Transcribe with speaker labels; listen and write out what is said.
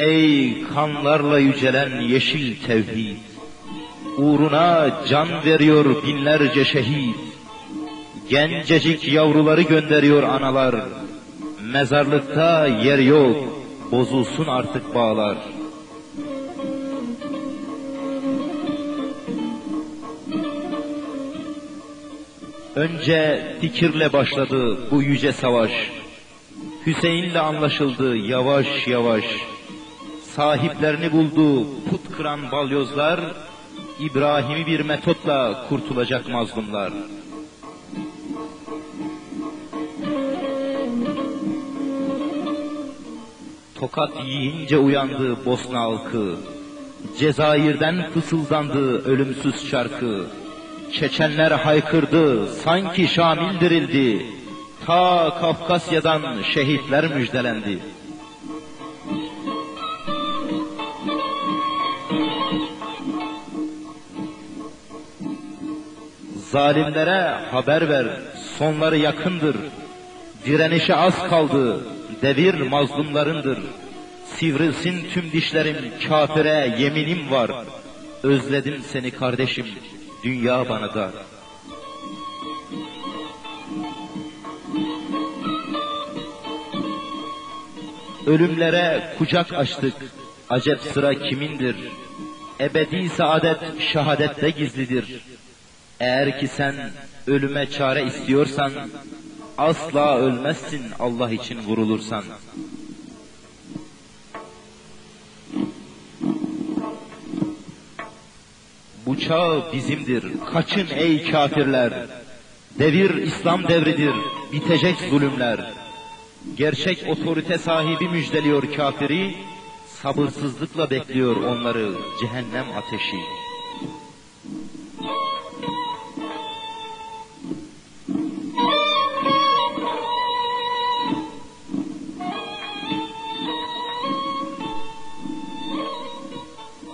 Speaker 1: Ey kanlarla yücelen yeşil tevhid, uğruna can veriyor binlerce şehit, gencecik yavruları gönderiyor analar, mezarlıkta yer yok, bozulsun artık bağlar. Önce fikirle başladı bu yüce savaş. Hüseyin'le anlaşıldı yavaş yavaş. Sahiplerini buldu put kıran balyozlar. İbrahim'i bir metotla kurtulacak mazlumlar. Tokat yiyince uyandı Bosna halkı. Cezayir'den fısıldandı ölümsüz şarkı. Çeçenler haykırdı, sanki Şamil dirildi. Ta Kafkasya'dan şehitler müjdelendi. Zalimlere haber ver, sonları yakındır. Direnişe az kaldı, devir mazlumlarındır. Sivrilsin tüm dişlerim, kafire yeminim var. Özledim seni kardeşim, dünya bana dar. Ölümlere kucak açtık, acep sıra kimindir? Ebedi saadet şehadette gizlidir. Eğer ki sen ölüme çare istiyorsan, asla ölmezsin Allah için vurulursan. Bu çağ bizimdir, kaçın ey kafirler. Devir İslam devridir, bitecek zulümler. Gerçek otorite sahibi müjdeliyor kafiri, sabırsızlıkla bekliyor onları cehennem ateşi.